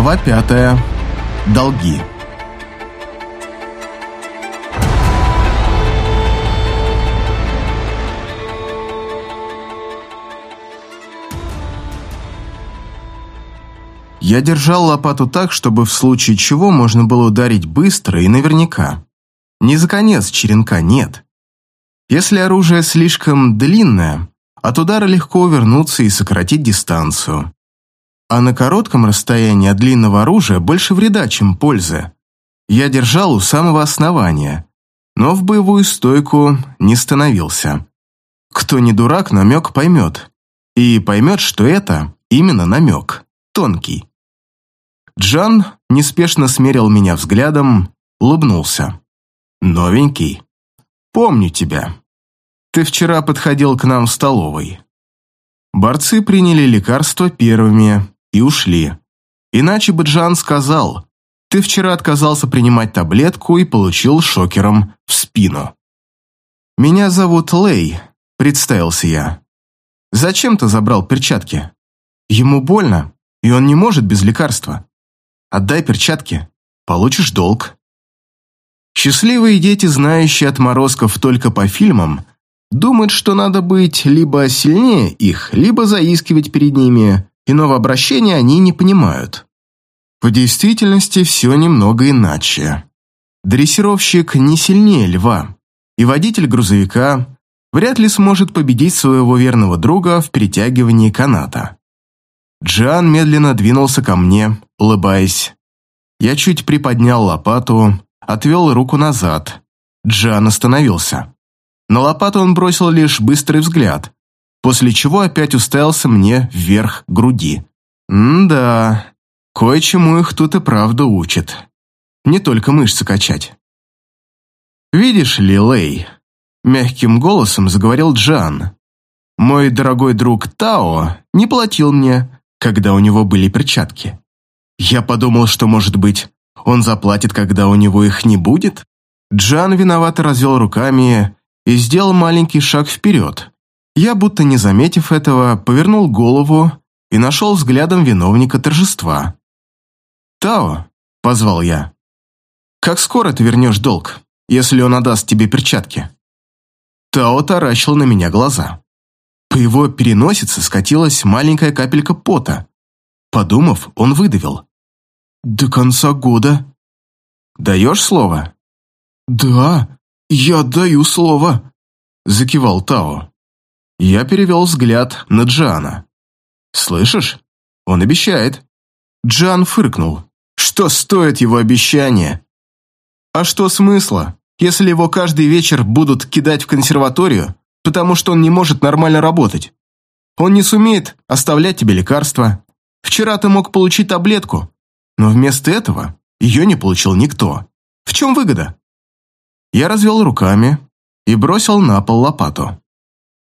Глава пятая. Долги. Я держал лопату так, чтобы в случае чего можно было ударить быстро и наверняка. Не за конец черенка, нет. Если оружие слишком длинное, от удара легко увернуться и сократить дистанцию. А на коротком расстоянии от длинного оружия больше вреда, чем пользы. Я держал у самого основания, но в боевую стойку не становился. Кто не дурак, намек поймет. И поймет, что это именно намек, тонкий. Джан неспешно смерил меня взглядом, улыбнулся. «Новенький. Помню тебя. Ты вчера подходил к нам в столовой. Борцы приняли лекарства первыми и ушли. Иначе бы Джан сказал, ты вчера отказался принимать таблетку и получил шокером в спину. «Меня зовут Лей», — представился я. «Зачем ты забрал перчатки? Ему больно, и он не может без лекарства. Отдай перчатки, получишь долг». Счастливые дети, знающие отморозков только по фильмам, думают, что надо быть либо сильнее их, либо заискивать перед ними, Иного обращения они не понимают. В действительности все немного иначе. Дрессировщик не сильнее льва, и водитель грузовика вряд ли сможет победить своего верного друга в перетягивании каната. Джан медленно двинулся ко мне, улыбаясь. Я чуть приподнял лопату, отвел руку назад. Джан остановился. На лопату он бросил лишь быстрый взгляд, после чего опять уставился мне вверх груди. М-да, кое-чему их тут и правда учат. Не только мышцы качать. «Видишь ли, Лей?» – мягким голосом заговорил Джан. «Мой дорогой друг Тао не платил мне, когда у него были перчатки. Я подумал, что, может быть, он заплатит, когда у него их не будет?» Джан виновато развел руками и сделал маленький шаг вперед, я, будто не заметив этого, повернул голову и нашел взглядом виновника торжества. «Тао», — позвал я, — «как скоро ты вернешь долг, если он отдаст тебе перчатки?» Тао таращил на меня глаза. По его переносице скатилась маленькая капелька пота. Подумав, он выдавил. «До конца года». «Даешь слово?» «Да, я даю слово», — закивал Тао. Я перевел взгляд на Джана. «Слышишь? Он обещает». Джан фыркнул. «Что стоит его обещание?» «А что смысла, если его каждый вечер будут кидать в консерваторию, потому что он не может нормально работать? Он не сумеет оставлять тебе лекарства. Вчера ты мог получить таблетку, но вместо этого ее не получил никто. В чем выгода?» Я развел руками и бросил на пол лопату.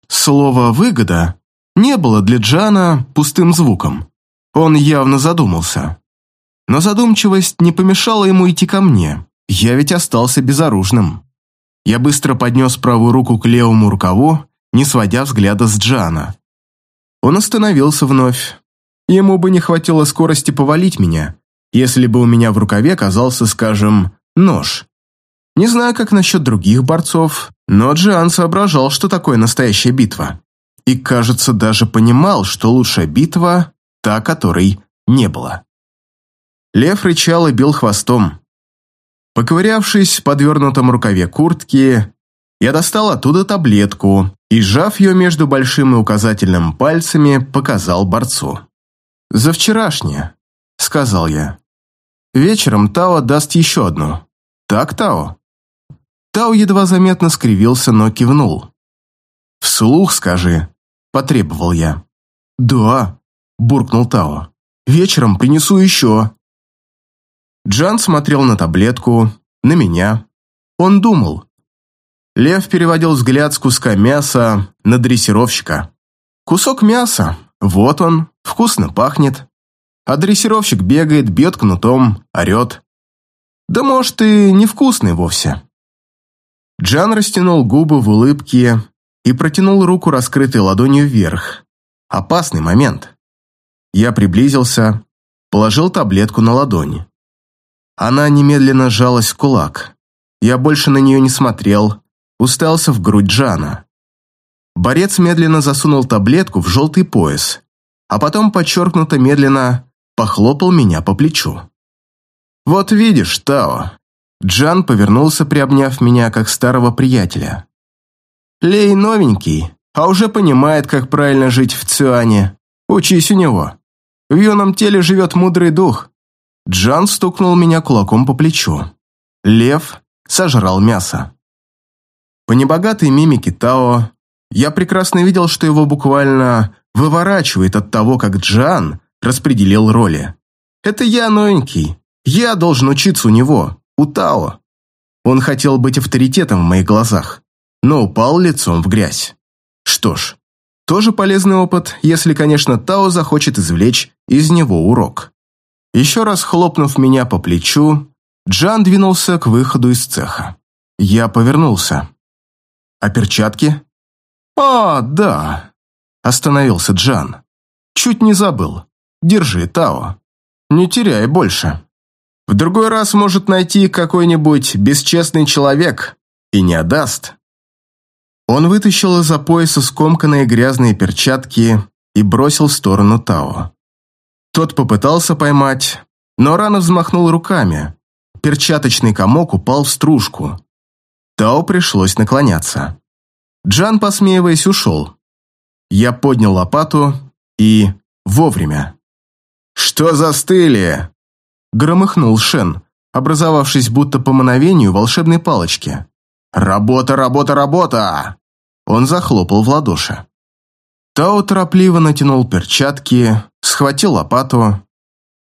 Слово «выгода» не было для Джана пустым звуком. Он явно задумался. Но задумчивость не помешала ему идти ко мне. Я ведь остался безоружным. Я быстро поднес правую руку к левому рукаву, не сводя взгляда с Джана. Он остановился вновь. Ему бы не хватило скорости повалить меня, если бы у меня в рукаве оказался, скажем, нож. Не знаю, как насчет других борцов, но Джиан соображал, что такое настоящая битва. И, кажется, даже понимал, что лучшая битва – та, которой не было. Лев рычал и бил хвостом. Поковырявшись в подвернутом рукаве куртки, я достал оттуда таблетку и, сжав ее между большим и указательным пальцами, показал борцу. «За вчерашнее», — сказал я. «Вечером Тао даст еще одну. Так, Тао?» Тау едва заметно скривился, но кивнул. «Вслух скажи», — потребовал я. «Да», — буркнул Тао. «Вечером принесу еще». Джан смотрел на таблетку, на меня. Он думал. Лев переводил взгляд с куска мяса на дрессировщика. Кусок мяса, вот он, вкусно пахнет. А дрессировщик бегает, бьет кнутом, орет. Да может и невкусный вовсе. Джан растянул губы в улыбке и протянул руку, раскрытой ладонью вверх. Опасный момент. Я приблизился, положил таблетку на ладонь. Она немедленно сжалась в кулак. Я больше на нее не смотрел, уставился в грудь Джана. Борец медленно засунул таблетку в желтый пояс, а потом подчеркнуто медленно похлопал меня по плечу. «Вот видишь, Тао». Джан повернулся, приобняв меня, как старого приятеля. «Лей новенький, а уже понимает, как правильно жить в Цюане. Учись у него. В юном теле живет мудрый дух». Джан стукнул меня кулаком по плечу. Лев сожрал мясо. По небогатой мимике Тао я прекрасно видел, что его буквально выворачивает от того, как Джан распределил роли. Это я новенький. Я должен учиться у него, у Тао. Он хотел быть авторитетом в моих глазах, но упал лицом в грязь. Что ж, тоже полезный опыт, если, конечно, Тао захочет извлечь из него урок. Еще раз хлопнув меня по плечу, Джан двинулся к выходу из цеха. Я повернулся. «А перчатки?» «А, да!» Остановился Джан. «Чуть не забыл. Держи, Тао. Не теряй больше. В другой раз может найти какой-нибудь бесчестный человек и не отдаст». Он вытащил из-за пояса скомканные грязные перчатки и бросил в сторону Тао. Тот попытался поймать, но рано взмахнул руками. Перчаточный комок упал в стружку. Тао пришлось наклоняться. Джан, посмеиваясь, ушел. Я поднял лопату и... вовремя. «Что застыли?» Громыхнул Шен, образовавшись будто по мановению волшебной палочки. «Работа, работа, работа!» Он захлопал в ладоши. Тао торопливо натянул перчатки, схватил лопату.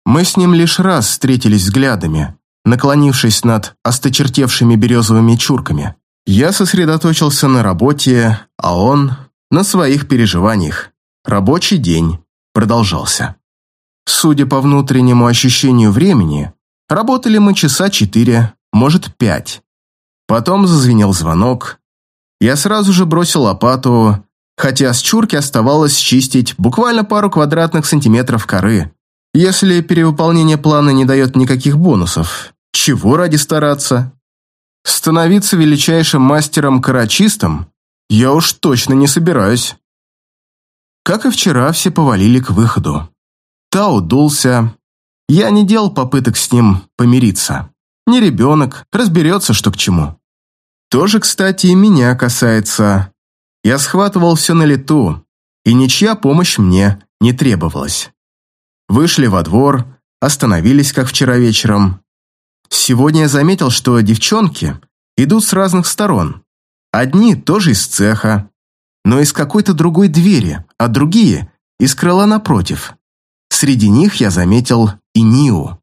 Мы с ним лишь раз встретились взглядами, наклонившись над осточертевшими березовыми чурками. Я сосредоточился на работе, а он на своих переживаниях. Рабочий день продолжался. Судя по внутреннему ощущению времени, работали мы часа четыре, может, пять. Потом зазвенел звонок. Я сразу же бросил лопату, хотя с чурки оставалось чистить буквально пару квадратных сантиметров коры. Если перевыполнение плана не дает никаких бонусов, чего ради стараться? Становиться величайшим мастером-карачистом я уж точно не собираюсь. Как и вчера, все повалили к выходу. Тау дулся. Я не делал попыток с ним помириться. Не ребенок, разберется, что к чему. Тоже, кстати, и меня касается. Я схватывал все на лету, и ничья помощь мне не требовалась. Вышли во двор, остановились, как вчера вечером. Сегодня я заметил, что девчонки идут с разных сторон. Одни тоже из цеха, но из какой-то другой двери, а другие – из крыла напротив. Среди них я заметил и Ниу.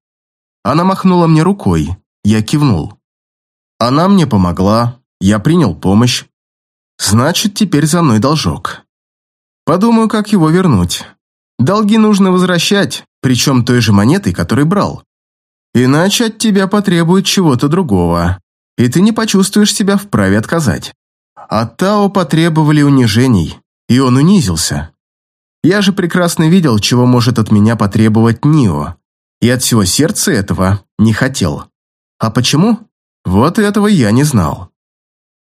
Она махнула мне рукой, я кивнул. Она мне помогла, я принял помощь. Значит, теперь за мной должок. Подумаю, как его вернуть. Долги нужно возвращать, причем той же монетой, которой брал. Иначе от тебя потребуют чего-то другого, и ты не почувствуешь себя вправе отказать. От Тао потребовали унижений, и он унизился. Я же прекрасно видел, чего может от меня потребовать Нио, и от всего сердца этого не хотел. А почему? Вот этого я не знал.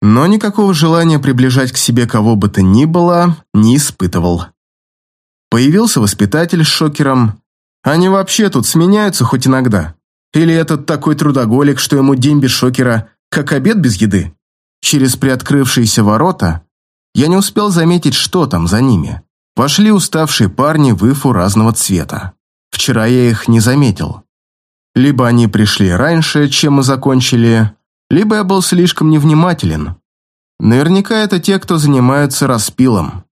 Но никакого желания приближать к себе кого бы то ни было не испытывал. Появился воспитатель с шокером. Они вообще тут сменяются хоть иногда. Или этот такой трудоголик, что ему день без шокера, как обед без еды? Через приоткрывшиеся ворота я не успел заметить, что там за ними. Пошли уставшие парни в ифу разного цвета. Вчера я их не заметил. Либо они пришли раньше, чем мы закончили, либо я был слишком невнимателен. Наверняка это те, кто занимаются распилом.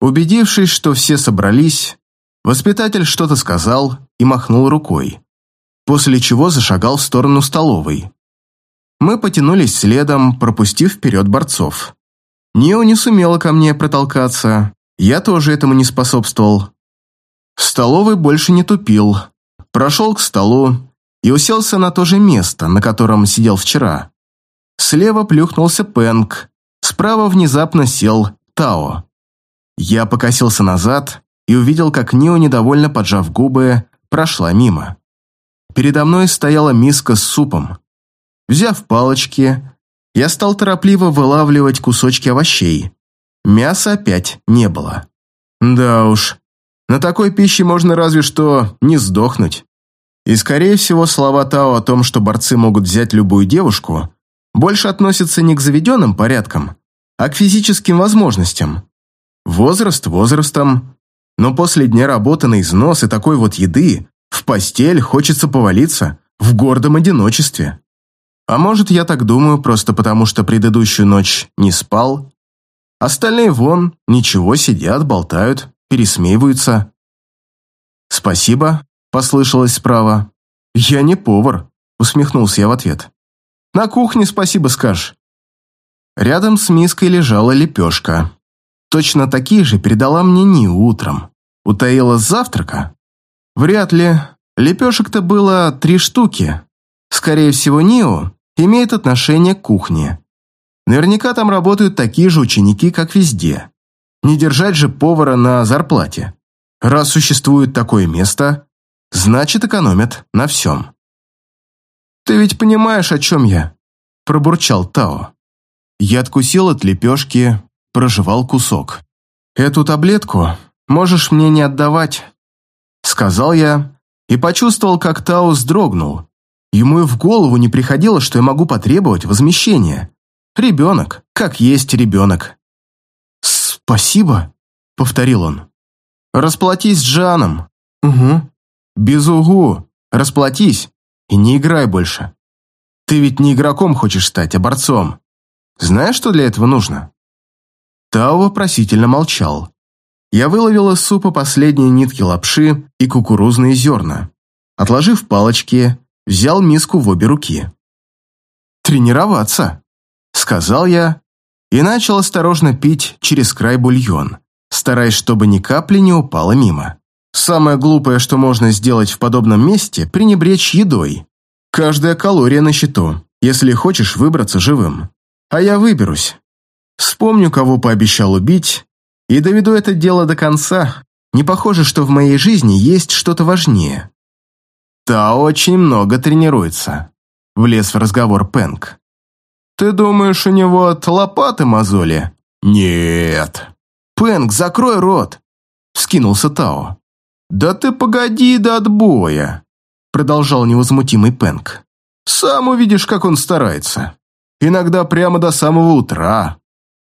Убедившись, что все собрались, воспитатель что-то сказал и махнул рукой после чего зашагал в сторону столовой. Мы потянулись следом, пропустив вперед борцов. Нио не сумела ко мне протолкаться, я тоже этому не способствовал. В столовой больше не тупил, прошел к столу и уселся на то же место, на котором сидел вчера. Слева плюхнулся Пэнк, справа внезапно сел Тао. Я покосился назад и увидел, как Нио, недовольно поджав губы, прошла мимо. Передо мной стояла миска с супом. Взяв палочки, я стал торопливо вылавливать кусочки овощей. Мяса опять не было. Да уж, на такой пище можно разве что не сдохнуть. И, скорее всего, слова Тао о том, что борцы могут взять любую девушку, больше относятся не к заведенным порядкам, а к физическим возможностям. Возраст возрастом, но после дня работы на износ и такой вот еды в постель хочется повалиться в гордом одиночестве. А может, я так думаю просто потому, что предыдущую ночь не спал? Остальные вон, ничего, сидят, болтают, пересмеиваются. «Спасибо», — послышалось справа. «Я не повар», — усмехнулся я в ответ. «На кухне спасибо скажешь». Рядом с миской лежала лепешка. Точно такие же передала мне Ни утром. Утаила с завтрака? Вряд ли. Лепешек-то было три штуки. Скорее всего, Нио имеет отношение к кухне. Наверняка там работают такие же ученики, как везде. Не держать же повара на зарплате. Раз существует такое место, значит экономят на всем. «Ты ведь понимаешь, о чем я?» – пробурчал Тао. Я откусил от лепешки, прожевал кусок. «Эту таблетку можешь мне не отдавать», — сказал я и почувствовал, как Тао вздрогнул. Ему и в голову не приходило, что я могу потребовать возмещения. Ребенок, как есть ребенок. «Спасибо», — повторил он. «Расплатись с Джаном». «Угу». «Без угу. Расплатись и не играй больше. Ты ведь не игроком хочешь стать, а борцом. Знаешь, что для этого нужно?» Тао вопросительно молчал. Я выловил из супа последние нитки лапши и кукурузные зерна. Отложив палочки, взял миску в обе руки. «Тренироваться», — сказал я и начал осторожно пить через край бульон, стараясь, чтобы ни капли не упало мимо. Самое глупое, что можно сделать в подобном месте – пренебречь едой. Каждая калория на счету, если хочешь выбраться живым. А я выберусь. Вспомню, кого пообещал убить, и доведу это дело до конца. Не похоже, что в моей жизни есть что-то важнее. Та очень много тренируется. Влез в разговор Пэнк. Ты думаешь, у него от лопаты мозоли? Нет. Пэнк, закрой рот. Вскинулся Тао. Да ты погоди до отбоя. Продолжал невозмутимый Пэнк. Сам увидишь, как он старается. Иногда прямо до самого утра.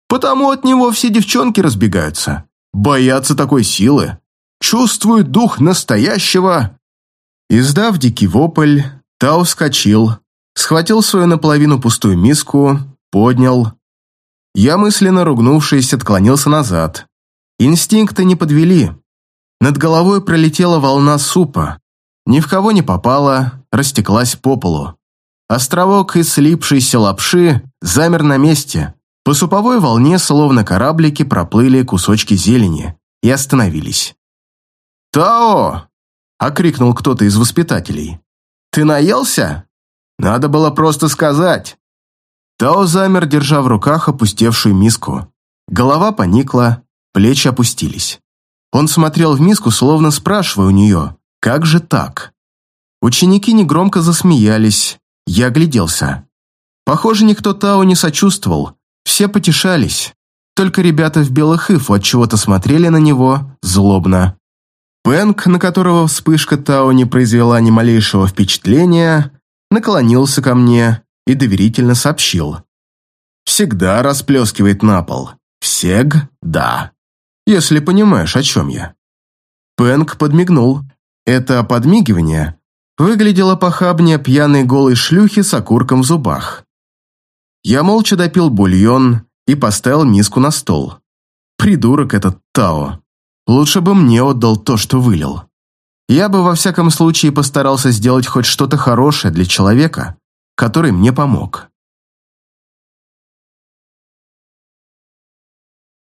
Потому от него все девчонки разбегаются. Боятся такой силы. Чувствуют дух настоящего. Издав дикий вопль, Тау вскочил, схватил свою наполовину пустую миску, поднял. Я, мысленно ругнувшись, отклонился назад. Инстинкты не подвели. Над головой пролетела волна супа. Ни в кого не попала, растеклась по полу. Островок из слипшейся лапши замер на месте, по суповой волне, словно кораблики, проплыли кусочки зелени и остановились. «Тао!» – окрикнул кто-то из воспитателей. «Ты наелся? Надо было просто сказать!» Тао замер, держа в руках опустевшую миску. Голова поникла, плечи опустились. Он смотрел в миску, словно спрашивая у нее, «Как же так?» Ученики негромко засмеялись. Я огляделся. Похоже, никто Тао не сочувствовал, все потешались, только ребята в белых ифу от чего-то смотрели на него злобно. Пэнк, на которого вспышка Тао не произвела ни малейшего впечатления, наклонился ко мне и доверительно сообщил. «Всегда расплескивает на пол. Всег, да. Если понимаешь, о чем я». Пэнк подмигнул. Это подмигивание выглядело похабнее пьяной голой шлюхи с окурком в зубах. Я молча допил бульон и поставил миску на стол. Придурок этот Тао. Лучше бы мне отдал то, что вылил. Я бы во всяком случае постарался сделать хоть что-то хорошее для человека, который мне помог.